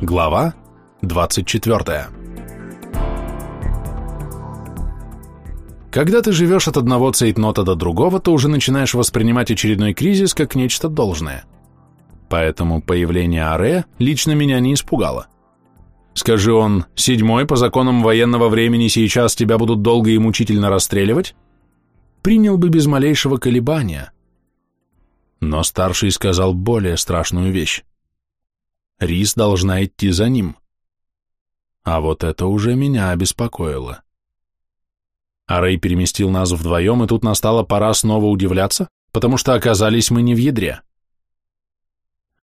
Глава 24 Когда ты живешь от одного цейтнота до другого, то уже начинаешь воспринимать очередной кризис как нечто должное. Поэтому появление Аре лично меня не испугало. Скажи он, седьмой, по законам военного времени сейчас тебя будут долго и мучительно расстреливать, принял бы без малейшего колебания. Но старший сказал более страшную вещь. Рис должна идти за ним. А вот это уже меня обеспокоило. А Рэй переместил нас вдвоем, и тут настала пора снова удивляться, потому что оказались мы не в ядре.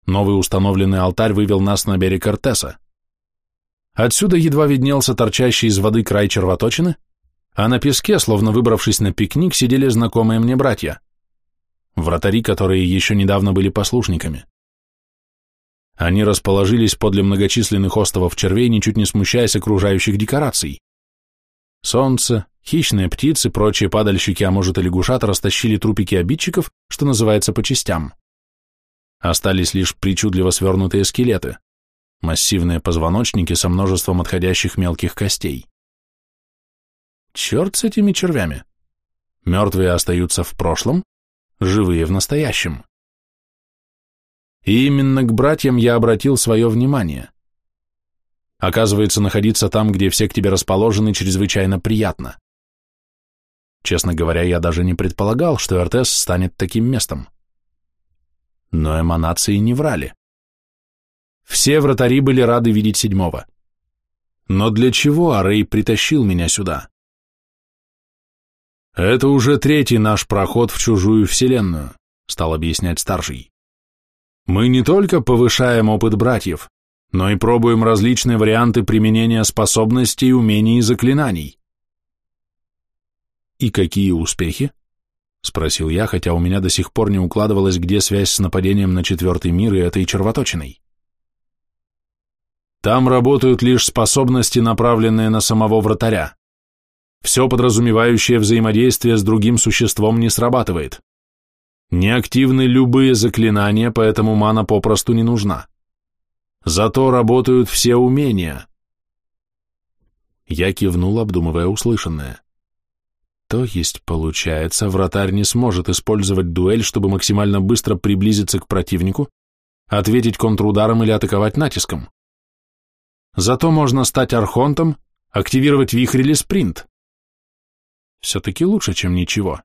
Новый установленный алтарь вывел нас на берег Артеса. Отсюда едва виднелся торчащий из воды край червоточины, а на песке, словно выбравшись на пикник, сидели знакомые мне братья. Вратари, которые еще недавно были послушниками. Они расположились подле многочисленных островов червей, ничуть не смущаясь окружающих декораций. Солнце, хищные птицы, прочие падальщики, а может и лягушата, растащили трупики обидчиков, что называется, по частям. Остались лишь причудливо свернутые скелеты, массивные позвоночники со множеством отходящих мелких костей. Черт с этими червями. Мертвые остаются в прошлом, живые в настоящем. И именно к братьям я обратил свое внимание. Оказывается, находиться там, где все к тебе расположены, чрезвычайно приятно. Честно говоря, я даже не предполагал, что РТС станет таким местом. Но эманации не врали. Все вратари были рады видеть седьмого. Но для чего Арей притащил меня сюда? Это уже третий наш проход в чужую вселенную, стал объяснять старший. Мы не только повышаем опыт братьев, но и пробуем различные варианты применения способностей, умений и заклинаний. И какие успехи? Спросил я, хотя у меня до сих пор не укладывалось, где связь с нападением на четвертый мир и этой червоточиной. Там работают лишь способности, направленные на самого вратаря. Все подразумевающее взаимодействие с другим существом не срабатывает. Неактивны любые заклинания, поэтому мана попросту не нужна. Зато работают все умения. Я кивнул, обдумывая услышанное. То есть, получается, вратарь не сможет использовать дуэль, чтобы максимально быстро приблизиться к противнику, ответить контрударом или атаковать натиском. Зато можно стать архонтом, активировать вихрь или спринт. Все-таки лучше, чем ничего.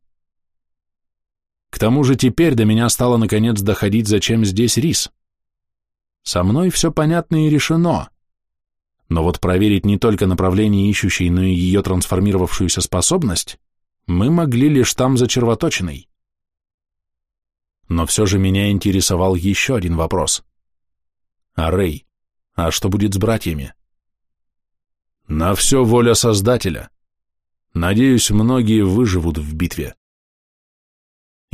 К тому же теперь до меня стало наконец доходить, зачем здесь рис. Со мной все понятно и решено. Но вот проверить не только направление ищущей, но и ее трансформировавшуюся способность мы могли лишь там за червоточиной. Но все же меня интересовал еще один вопрос. А Рэй, а что будет с братьями? На все воля Создателя. Надеюсь, многие выживут в битве.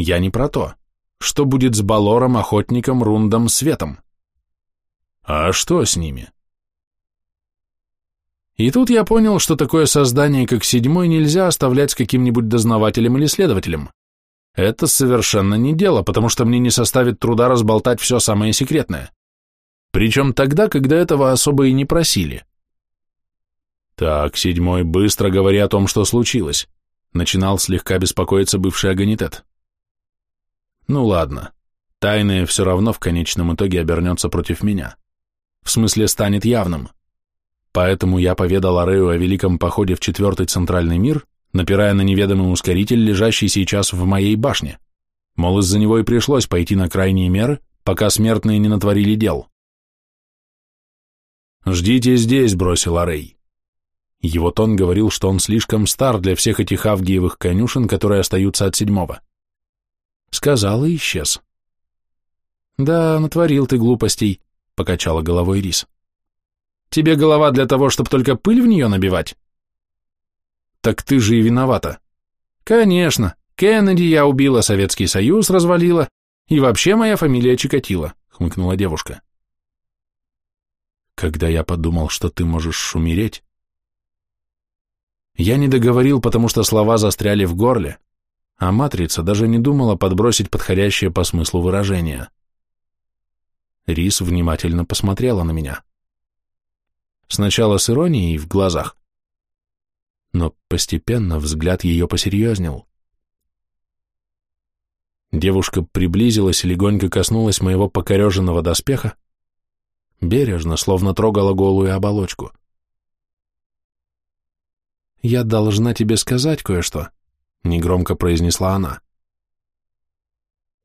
Я не про то. Что будет с Балором, Охотником, Рундом, Светом? А что с ними? И тут я понял, что такое создание, как седьмой, нельзя оставлять с каким-нибудь дознавателем или следователем. Это совершенно не дело, потому что мне не составит труда разболтать все самое секретное. Причем тогда, когда этого особо и не просили. Так, седьмой, быстро говори о том, что случилось. Начинал слегка беспокоиться бывший агонитет. Ну ладно, тайное все равно в конечном итоге обернется против меня. В смысле, станет явным. Поэтому я поведал Арею о великом походе в четвертый центральный мир, напирая на неведомый ускоритель, лежащий сейчас в моей башне. Мол, из-за него и пришлось пойти на крайние меры, пока смертные не натворили дел. «Ждите здесь», — бросил Арей. Его тон говорил, что он слишком стар для всех этих авгиевых конюшен, которые остаются от седьмого. Сказал и исчез. «Да, натворил ты глупостей», — покачала головой Рис. «Тебе голова для того, чтобы только пыль в нее набивать?» «Так ты же и виновата». «Конечно. Кеннеди я убила, Советский Союз развалила, и вообще моя фамилия Чикатило», — хмыкнула девушка. «Когда я подумал, что ты можешь умереть...» Я не договорил, потому что слова застряли в горле, а матрица даже не думала подбросить подходящее по смыслу выражение. Рис внимательно посмотрела на меня. сначала с иронией в глазах, но постепенно взгляд ее посерьезнел. Девушка приблизилась и легонько коснулась моего покореженного доспеха, бережно, словно трогала голую оболочку. «Я должна тебе сказать кое-что», — негромко произнесла она.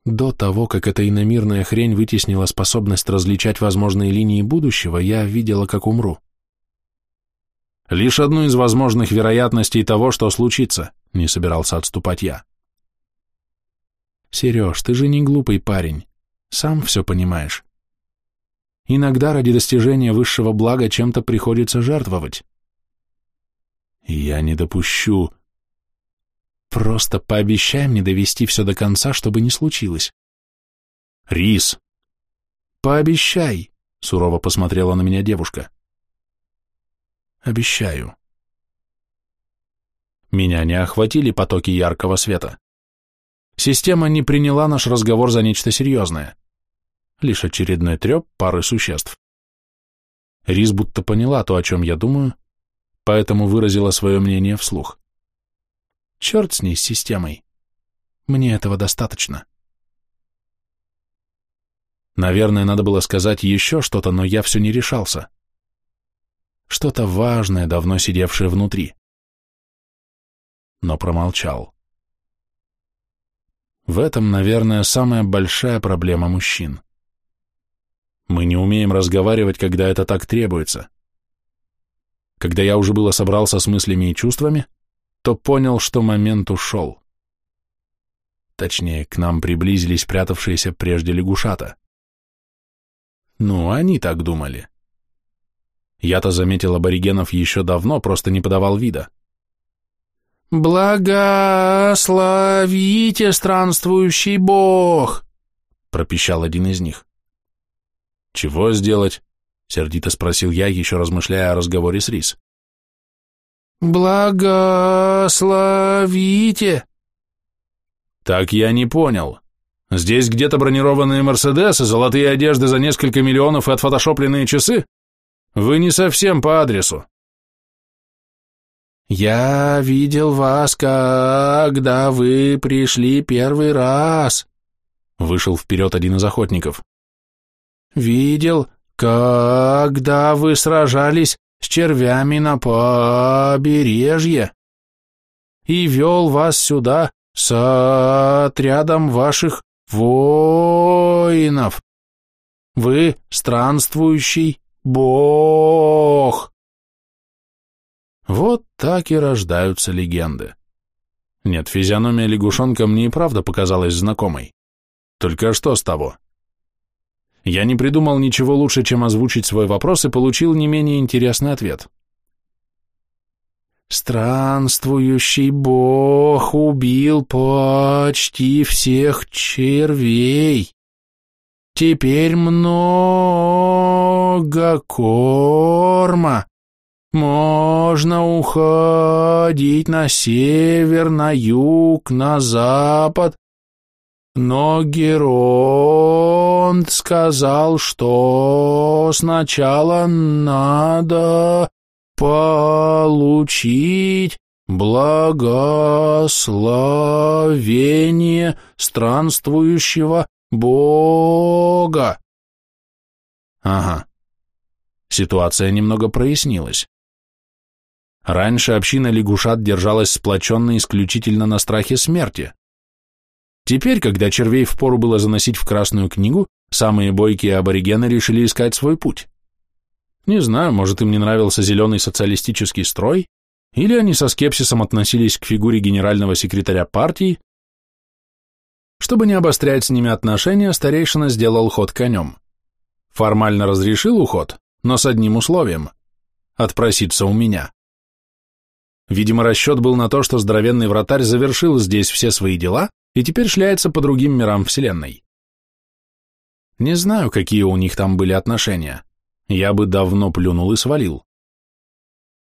До того, как эта иномирная хрень вытеснила способность различать возможные линии будущего, я видела, как умру. Лишь одну из возможных вероятностей того, что случится, не собирался отступать я. Сереж, ты же не глупый парень, сам все понимаешь. Иногда ради достижения высшего блага чем-то приходится жертвовать. Я не допущу, Просто пообещай мне довести все до конца, чтобы не случилось. Рис. Пообещай, сурово посмотрела на меня девушка. Обещаю. Меня не охватили потоки яркого света. Система не приняла наш разговор за нечто серьезное. Лишь очередной треп пары существ. Рис будто поняла то, о чем я думаю, поэтому выразила свое мнение вслух. Черт с ней, с системой. Мне этого достаточно. Наверное, надо было сказать еще что-то, но я все не решался. Что-то важное, давно сидевшее внутри. Но промолчал. В этом, наверное, самая большая проблема мужчин. Мы не умеем разговаривать, когда это так требуется. Когда я уже было собрался с мыслями и чувствами, то понял, что момент ушел. Точнее, к нам приблизились прятавшиеся прежде лягушата. Ну, они так думали. Я-то заметил аборигенов еще давно, просто не подавал вида. «Благословите, странствующий бог!» — пропищал один из них. «Чего сделать?» — сердито спросил я, еще размышляя о разговоре с Рис. «Благословите!» «Так я не понял. Здесь где-то бронированные Мерседесы, золотые одежды за несколько миллионов и отфотошопленные часы? Вы не совсем по адресу». «Я видел вас, когда вы пришли первый раз», — вышел вперед один из охотников. «Видел, когда вы сражались с червями на побережье и вел вас сюда с отрядом ваших воинов. Вы странствующий бог. Вот так и рождаются легенды. Нет, физиономия лягушонка мне и правда показалась знакомой. Только что с того? Я не придумал ничего лучше, чем озвучить свой вопрос и получил не менее интересный ответ. Странствующий бог убил почти всех червей. Теперь много корма. Можно уходить на север, на юг, на запад, но Геронт сказал, что сначала надо получить благословение странствующего Бога. Ага. Ситуация немного прояснилась. Раньше община лягушат держалась сплоченно исключительно на страхе смерти. Теперь, когда червей впору было заносить в Красную книгу, самые бойкие аборигены решили искать свой путь. Не знаю, может им не нравился зеленый социалистический строй, или они со скепсисом относились к фигуре генерального секретаря партии. Чтобы не обострять с ними отношения, старейшина сделал ход конем. Формально разрешил уход, но с одним условием – отпроситься у меня. Видимо, расчет был на то, что здоровенный вратарь завершил здесь все свои дела и теперь шляется по другим мирам Вселенной. Не знаю, какие у них там были отношения. Я бы давно плюнул и свалил.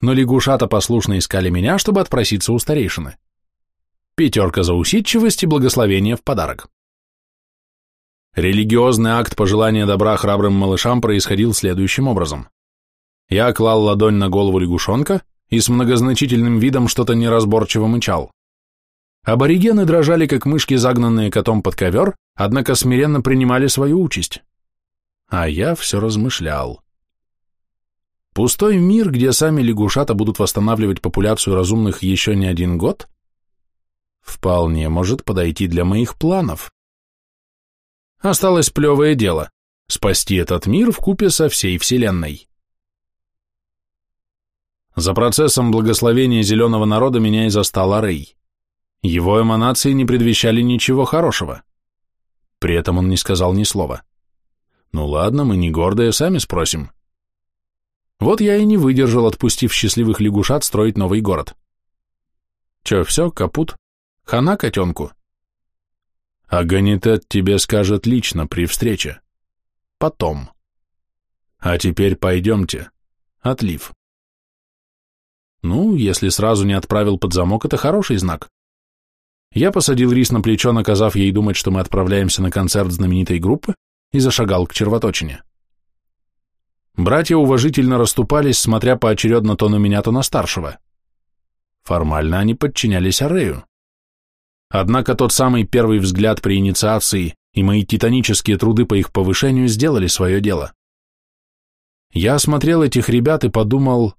Но лягушата послушно искали меня, чтобы отпроситься у старейшины. Пятерка за усидчивость и благословение в подарок. Религиозный акт пожелания добра храбрым малышам происходил следующим образом. Я клал ладонь на голову лягушонка и с многозначительным видом что-то неразборчиво мычал. Аборигены дрожали, как мышки, загнанные котом под ковер, однако смиренно принимали свою участь. А я все размышлял. Пустой мир, где сами лягушата будут восстанавливать популяцию разумных еще не один год, вполне может подойти для моих планов. Осталось плевое дело — спасти этот мир в купе со всей Вселенной. За процессом благословения зеленого народа меня и застал Рей. Его эманации не предвещали ничего хорошего. При этом он не сказал ни слова. Ну ладно, мы не гордые, сами спросим. Вот я и не выдержал, отпустив счастливых лягушат строить новый город. Че, все, капут? Хана котенку? А Ганитет тебе скажет лично при встрече. Потом. А теперь пойдемте. Отлив. Ну, если сразу не отправил под замок, это хороший знак. Я посадил рис на плечо, наказав ей думать, что мы отправляемся на концерт знаменитой группы, и зашагал к червоточине. Братья уважительно расступались, смотря поочередно то на меня, то на старшего. Формально они подчинялись Арею. Однако тот самый первый взгляд при инициации и мои титанические труды по их повышению сделали свое дело. Я осмотрел этих ребят и подумал,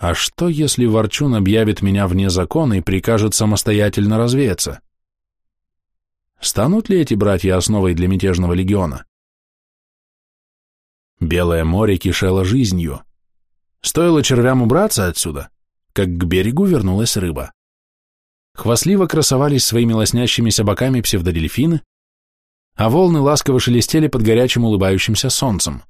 а что, если Ворчун объявит меня вне закона и прикажет самостоятельно развеяться? Станут ли эти братья основой для мятежного легиона? Белое море кишело жизнью. Стоило червям убраться отсюда, как к берегу вернулась рыба. Хвастливо красовались своими лоснящимися боками псевдодельфины, а волны ласково шелестели под горячим улыбающимся солнцем.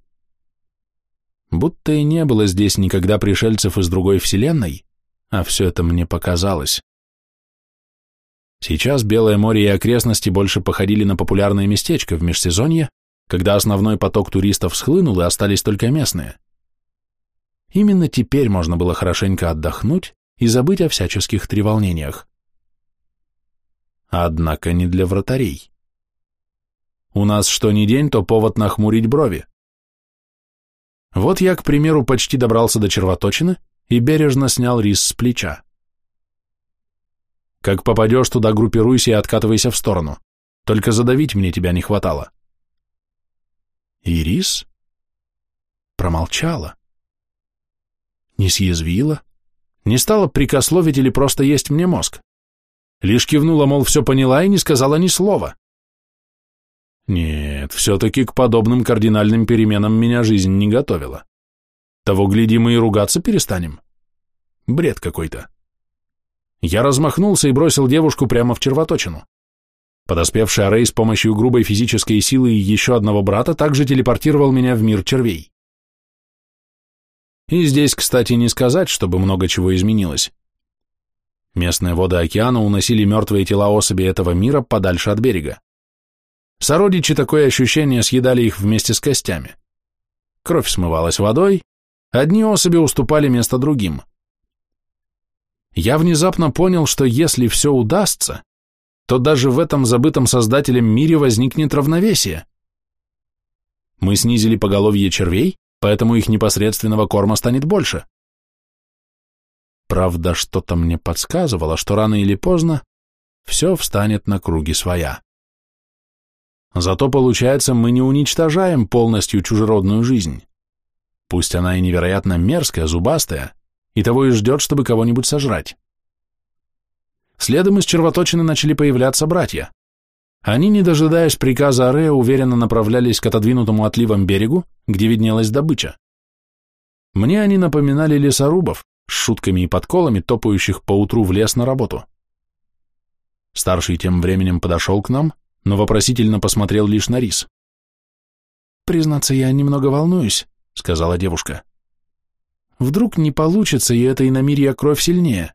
Будто и не было здесь никогда пришельцев из другой вселенной, а все это мне показалось. Сейчас Белое море и окрестности больше походили на популярное местечко в межсезонье, когда основной поток туристов схлынул и остались только местные. Именно теперь можно было хорошенько отдохнуть и забыть о всяческих треволнениях. Однако не для вратарей. У нас что ни день, то повод нахмурить брови. Вот я, к примеру, почти добрался до червоточины и бережно снял рис с плеча. Как попадешь туда, группируйся и откатывайся в сторону. Только задавить мне тебя не хватало. И рис промолчала. Не съязвила, не стала прикословить или просто есть мне мозг. Лишь кивнула, мол, все поняла и не сказала ни слова. Нет, все-таки к подобным кардинальным переменам меня жизнь не готовила. Того, гляди, мы и ругаться перестанем. Бред какой-то. Я размахнулся и бросил девушку прямо в червоточину. Подоспевший Арей с помощью грубой физической силы и еще одного брата также телепортировал меня в мир червей. И здесь, кстати, не сказать, чтобы много чего изменилось. Местные воды океана уносили мертвые тела особей этого мира подальше от берега. Сородичи такое ощущение съедали их вместе с костями. Кровь смывалась водой, одни особи уступали место другим. Я внезапно понял, что если все удастся, то даже в этом забытом создателем мире возникнет равновесие. Мы снизили поголовье червей, поэтому их непосредственного корма станет больше. Правда, что-то мне подсказывало, что рано или поздно все встанет на круги своя. Зато, получается, мы не уничтожаем полностью чужеродную жизнь. Пусть она и невероятно мерзкая, зубастая, и того и ждет, чтобы кого-нибудь сожрать. Следом из червоточины начали появляться братья. Они, не дожидаясь приказа Арея, уверенно направлялись к отодвинутому отливом берегу, где виднелась добыча. Мне они напоминали лесорубов с шутками и подколами, топающих поутру в лес на работу. Старший тем временем подошел к нам, но вопросительно посмотрел лишь на рис. «Признаться, я немного волнуюсь», — сказала девушка. «Вдруг не получится, и эта иномирья кровь сильнее.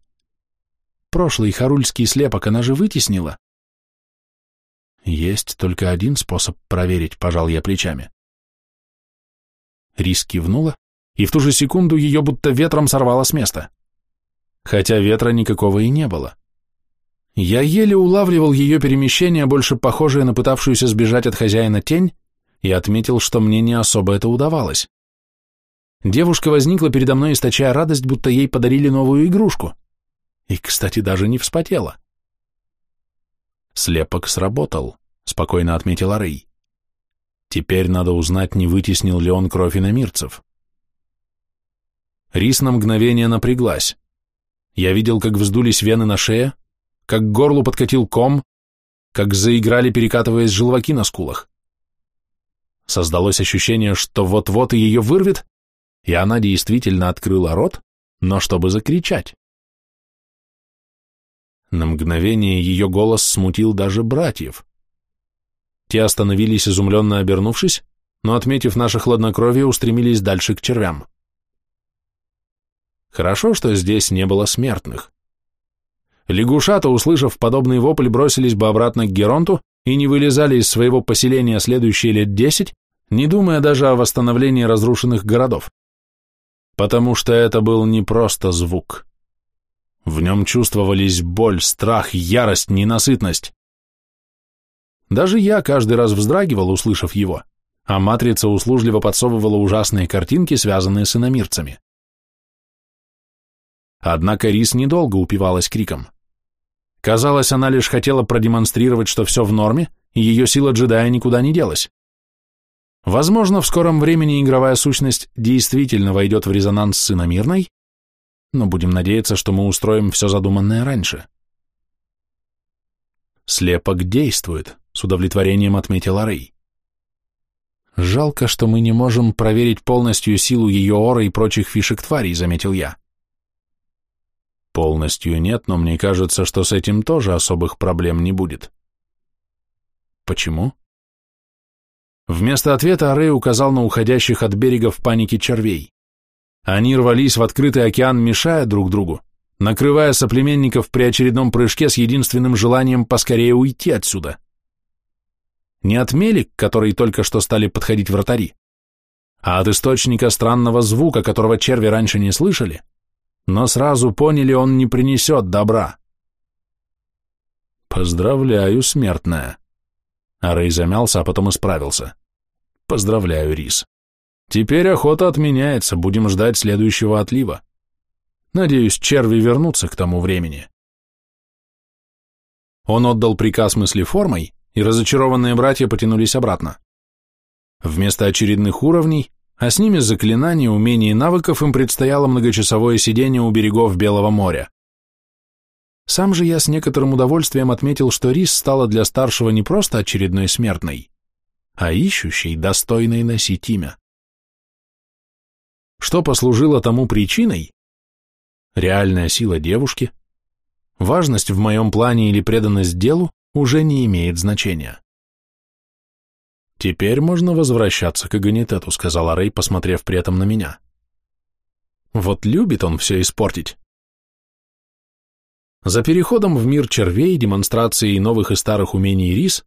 Прошлый харульский слепок она же вытеснила». «Есть только один способ проверить», — пожал я плечами. Рис кивнула, и в ту же секунду ее будто ветром сорвало с места. Хотя ветра никакого и не было. Я еле улавливал ее перемещение, больше похожее на пытавшуюся сбежать от хозяина тень, и отметил, что мне не особо это удавалось. девушка возникла передо мной, источая радость, будто ей подарили новую игрушку. И, кстати, даже не вспотела. Слепок сработал, спокойно отметила Рэй. Теперь надо узнать, не вытеснил ли он кровь иномирцев. Рис на мгновение напряглась. Я видел, как вздулись вены на шее, как к горлу подкатил ком, как заиграли, перекатываясь желваки на скулах. Создалось ощущение, что вот-вот и ее вырвет, и она действительно открыла рот, но чтобы закричать. На мгновение ее голос смутил даже братьев. Те остановились, изумленно обернувшись, но, отметив наше хладнокровие, устремились дальше к червям. Хорошо, что здесь не было смертных. Лягушата, услышав подобный вопль, бросились бы обратно к Геронту и не вылезали из своего поселения следующие лет десять, не думая даже о восстановлении разрушенных городов. Потому что это был не просто звук. В нем чувствовались боль, страх, ярость, ненасытность. Даже я каждый раз вздрагивал, услышав его, а матрица услужливо подсовывала ужасные картинки, связанные с иномирцами. Однако Рис недолго упивалась криком. Казалось, она лишь хотела продемонстрировать, что все в норме, и ее сила джедая никуда не делась. Возможно, в скором времени игровая сущность действительно войдет в резонанс с иномирной, но будем надеяться, что мы устроим все задуманное раньше. Слепок действует, с удовлетворением отметила Рэй. Жалко, что мы не можем проверить полностью силу ее ора и прочих фишек тварей, заметил я. Полностью нет, но мне кажется, что с этим тоже особых проблем не будет. Почему? Вместо ответа Арей указал на уходящих от берега в панике червей. Они рвались в открытый океан, мешая друг другу, накрывая соплеменников при очередном прыжке с единственным желанием поскорее уйти отсюда. Не от мелик, которые только что стали подходить вратари, а от источника странного звука, которого черви раньше не слышали, но сразу поняли, он не принесет добра. «Поздравляю, смертная!» А Рэй замялся, а потом исправился. «Поздравляю, Рис. Теперь охота отменяется, будем ждать следующего отлива. Надеюсь, черви вернутся к тому времени». Он отдал приказ мыслеформой, и разочарованные братья потянулись обратно. Вместо очередных уровней а с ними заклинания, умений и навыков им предстояло многочасовое сидение у берегов Белого моря. Сам же я с некоторым удовольствием отметил, что Рис стала для старшего не просто очередной смертной, а ищущей, достойной носить имя. Что послужило тому причиной? Реальная сила девушки, важность в моем плане или преданность делу уже не имеет значения. «Теперь можно возвращаться к Аганитету», — сказала Рэй, посмотрев при этом на меня. «Вот любит он все испортить». За переходом в мир червей, демонстрацией новых и старых умений рис,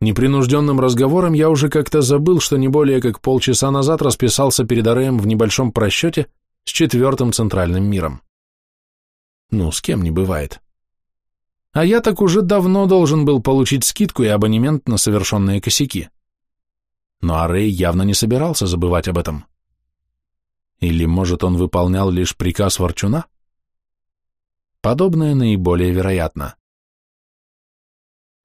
непринужденным разговором я уже как-то забыл, что не более как полчаса назад расписался перед Ареем в небольшом просчете с четвертым центральным миром. Ну, с кем не бывает. А я так уже давно должен был получить скидку и абонемент на совершенные косяки но Арей явно не собирался забывать об этом. Или, может, он выполнял лишь приказ Ворчуна? Подобное наиболее вероятно.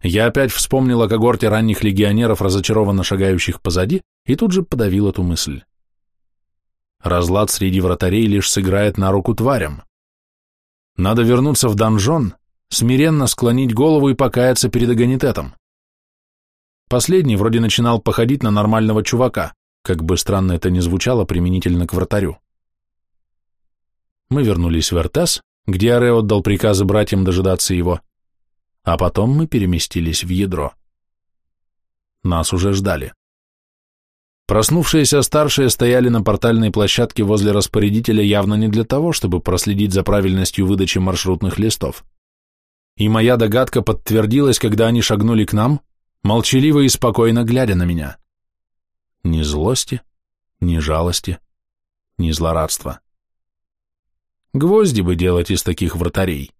Я опять вспомнил о когорте ранних легионеров, разочарованно шагающих позади, и тут же подавил эту мысль. Разлад среди вратарей лишь сыграет на руку тварям. Надо вернуться в донжон, смиренно склонить голову и покаяться перед агонитетом. Последний вроде начинал походить на нормального чувака, как бы странно это ни звучало применительно к вратарю. Мы вернулись в Эртес, где Аре отдал приказы братьям дожидаться его, а потом мы переместились в ядро. Нас уже ждали. Проснувшиеся старшие стояли на портальной площадке возле распорядителя явно не для того, чтобы проследить за правильностью выдачи маршрутных листов. И моя догадка подтвердилась, когда они шагнули к нам, молчаливо и спокойно глядя на меня. Ни злости, ни жалости, ни злорадства. Гвозди бы делать из таких вратарей.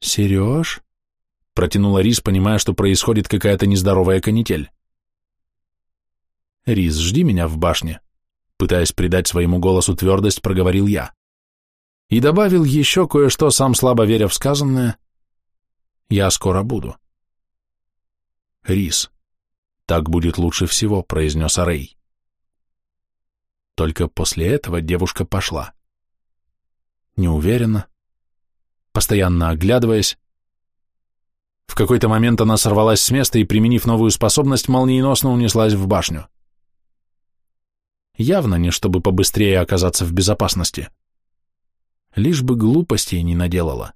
«Сереж?» — протянула Рис, понимая, что происходит какая-то нездоровая канитель. «Рис, жди меня в башне. пытаясь придать своему голосу твердость, проговорил я. И добавил еще кое-что, сам слабо веря в сказанное. Я скоро буду. Рис. Так будет лучше всего, произнес Арей. Только после этого девушка пошла. Неуверенно, постоянно оглядываясь. В какой-то момент она сорвалась с места и, применив новую способность, молниеносно унеслась в башню. Явно не чтобы побыстрее оказаться в безопасности. Лишь бы глупостей не наделала.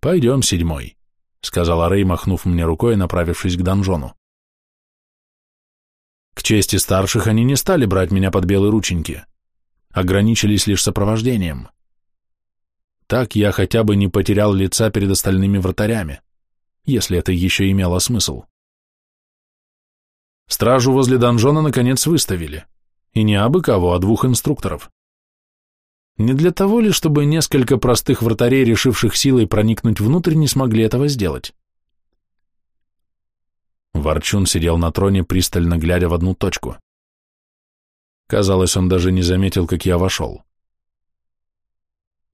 «Пойдем, седьмой», — сказала Рэй, махнув мне рукой, направившись к донжону. К чести старших они не стали брать меня под белые рученьки, ограничились лишь сопровождением. Так я хотя бы не потерял лица перед остальными вратарями, если это еще имело смысл. Стражу возле донжона наконец выставили, и не абы кого, а двух инструкторов. Не для того ли, чтобы несколько простых вратарей, решивших силой проникнуть внутрь, не смогли этого сделать? Ворчун сидел на троне, пристально глядя в одну точку. Казалось, он даже не заметил, как я вошел.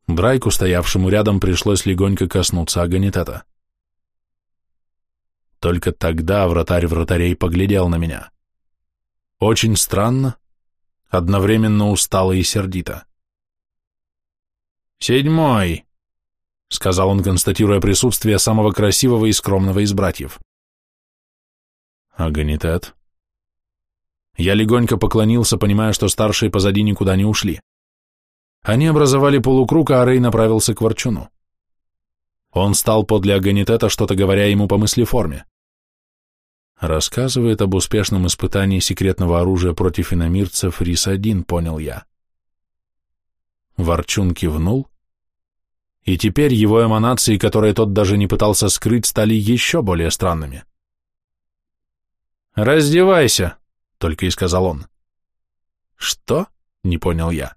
Брайку, стоявшему рядом, пришлось легонько коснуться агонитета. Только тогда вратарь вратарей поглядел на меня. Очень странно, одновременно устало и сердито. «Седьмой», — сказал он, констатируя присутствие самого красивого и скромного из братьев. Агонитет. Я легонько поклонился, понимая, что старшие позади никуда не ушли. Они образовали полукруг, а Рей направился к Ворчуну. Он стал подле Агонитета, что-то говоря ему по мыслеформе. Рассказывает об успешном испытании секретного оружия против иномирцев Рис-1, понял я. Ворчун кивнул, и теперь его эманации, которые тот даже не пытался скрыть, стали еще более странными. «Раздевайся», — только и сказал он. «Что?» — не понял я.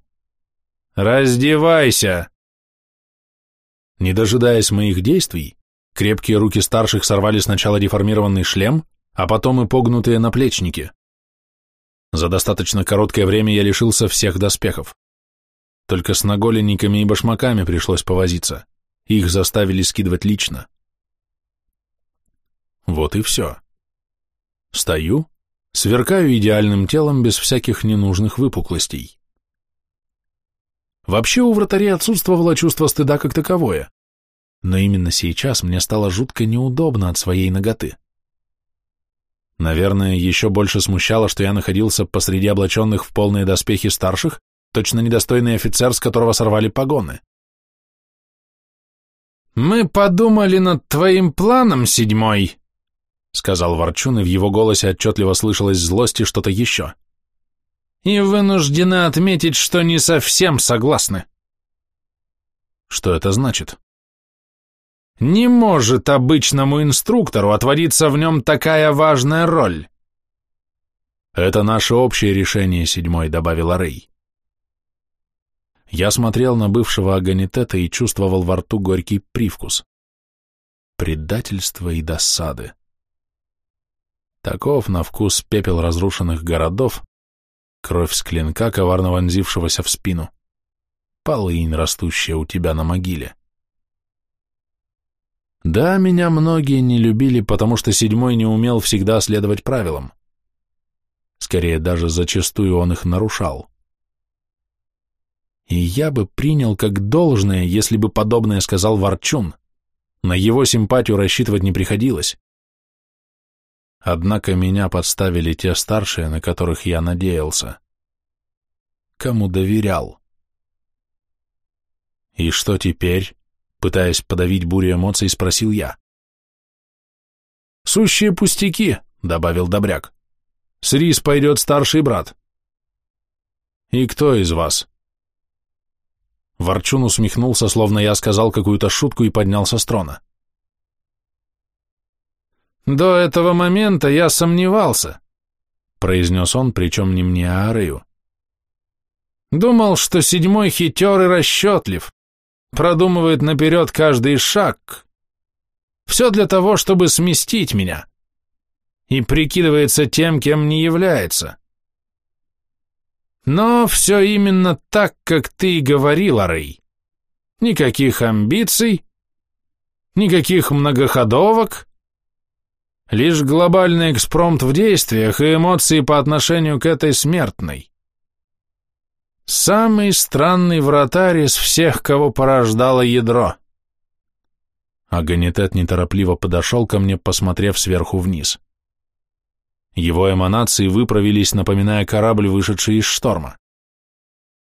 «Раздевайся!» Не дожидаясь моих действий, крепкие руки старших сорвали сначала деформированный шлем, а потом и погнутые наплечники. За достаточно короткое время я лишился всех доспехов. Только с наголенниками и башмаками пришлось повозиться. Их заставили скидывать лично. Вот и все. Стою, сверкаю идеальным телом без всяких ненужных выпуклостей. Вообще у вратарей отсутствовало чувство стыда как таковое, но именно сейчас мне стало жутко неудобно от своей ноготы. Наверное, еще больше смущало, что я находился посреди облаченных в полные доспехи старших, точно недостойный офицер, с которого сорвали погоны. «Мы подумали над твоим планом, седьмой», — сказал Ворчун, и в его голосе отчетливо слышалась злость и что-то еще. «И вынуждены отметить, что не совсем согласны». «Что это значит?» «Не может обычному инструктору отводиться в нем такая важная роль». «Это наше общее решение, седьмой», — добавила Рэй. Я смотрел на бывшего Аганитета и чувствовал во рту горький привкус. Предательство и досады. Таков на вкус пепел разрушенных городов, кровь с клинка, коварно вонзившегося в спину, полынь, растущая у тебя на могиле. Да, меня многие не любили, потому что седьмой не умел всегда следовать правилам. Скорее, даже зачастую он их нарушал. И я бы принял как должное, если бы подобное сказал Ворчун. На его симпатию рассчитывать не приходилось. Однако меня подставили те старшие, на которых я надеялся. Кому доверял. И что теперь? Пытаясь подавить бурю эмоций, спросил я. «Сущие пустяки», — добавил Добряк. «С Рис пойдет старший брат». «И кто из вас?» Ворчун усмехнулся, словно я сказал какую-то шутку и поднялся с трона. «До этого момента я сомневался», — произнес он, причем не мне, а Арею. «Думал, что седьмой хитер и расчетлив, продумывает наперед каждый шаг. Все для того, чтобы сместить меня. И прикидывается тем, кем не является. Но все именно так, как ты и говорила, Рэй. Никаких амбиций, никаких многоходовок, лишь глобальный экспромт в действиях и эмоции по отношению к этой смертной. Самый странный вратарь из всех, кого порождало ядро. Аганитет неторопливо подошел ко мне, посмотрев сверху вниз. Его эманации выправились, напоминая корабль, вышедший из шторма.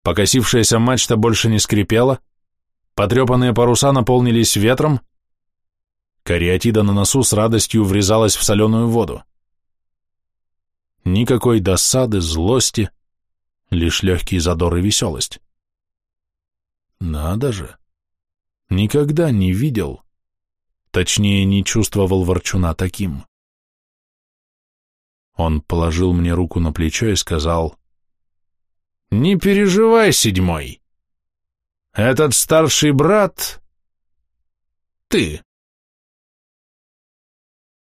Покосившаяся мачта больше не скрипела, потрепанные паруса наполнились ветром, кариатида на носу с радостью врезалась в соленую воду. Никакой досады, злости, лишь легкий задор и веселость. Надо же! Никогда не видел, точнее, не чувствовал ворчуна таким. Он положил мне руку на плечо и сказал, «Не переживай, седьмой. Этот старший брат — ты».